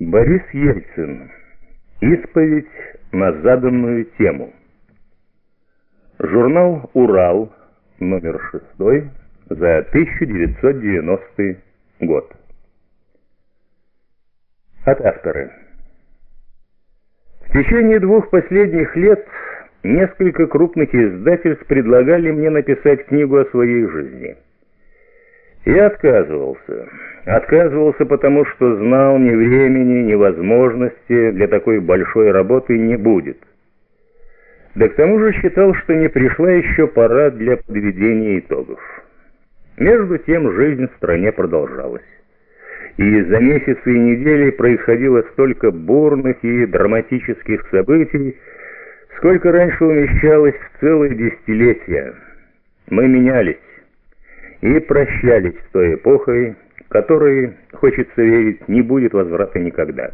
Борис Ельцин. Исповедь на заданную тему. Журнал «Урал», номер 6, за 1990 год. От автора. В течение двух последних лет несколько крупных издательств предлагали мне написать книгу о своей жизни. Я отказывался. Отказывался потому, что знал, ни времени, ни возможности для такой большой работы не будет. Да к тому же считал, что не пришла еще пора для подведения итогов. Между тем жизнь в стране продолжалась. И за месяцы и недели происходило столько бурных и драматических событий, сколько раньше умещалось в целые десятилетия. Мы менялись и прощались с той эпохой, которой, хочется верить, не будет возврата никогда.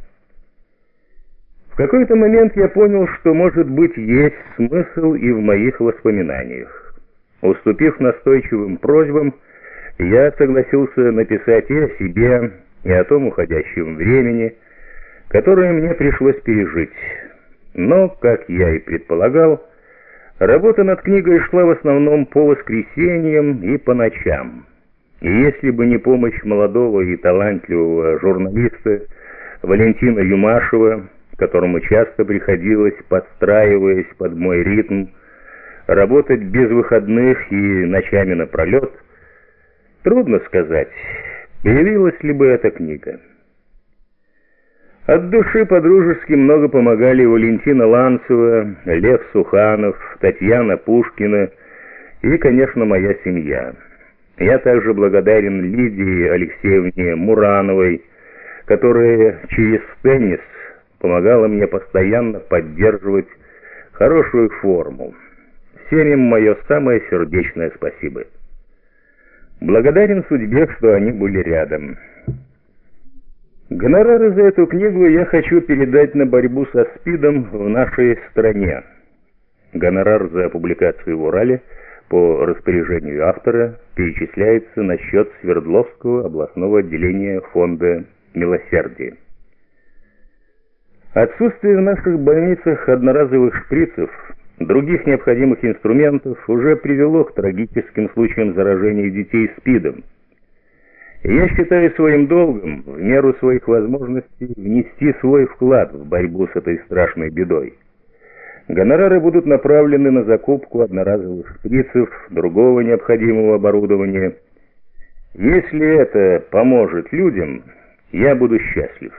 В какой-то момент я понял, что, может быть, есть смысл и в моих воспоминаниях. Уступив настойчивым просьбам, я согласился написать и о себе, и о том уходящем времени, которое мне пришлось пережить. Но, как я и предполагал, Работа над книгой шла в основном по воскресеньям и по ночам. И если бы не помощь молодого и талантливого журналиста Валентина Юмашева, которому часто приходилось, подстраиваясь под мой ритм, работать без выходных и ночами напролет, трудно сказать, появилась ли бы эта книга. От души по-дружески много помогали Валентина Ланцева, Лев Суханов, Татьяна Пушкина и, конечно, моя семья. Я также благодарен Лидии Алексеевне Мурановой, которая через теннис помогала мне постоянно поддерживать хорошую форму. Всем им мое самое сердечное спасибо. Благодарен судьбе, что они были рядом. Гонорары за эту книгу я хочу передать на борьбу со СПИДом в нашей стране. Гонорар за публикацию в Урале по распоряжению автора перечисляется на счет Свердловского областного отделения фонда «Милосердие». Отсутствие в наших больницах одноразовых шприцев, других необходимых инструментов уже привело к трагическим случаям заражения детей СПИДом. Я считаю своим долгом, в меру своих возможностей, внести свой вклад в борьбу с этой страшной бедой. Гонорары будут направлены на закупку одноразовых шприцев, другого необходимого оборудования. Если это поможет людям, я буду счастлив.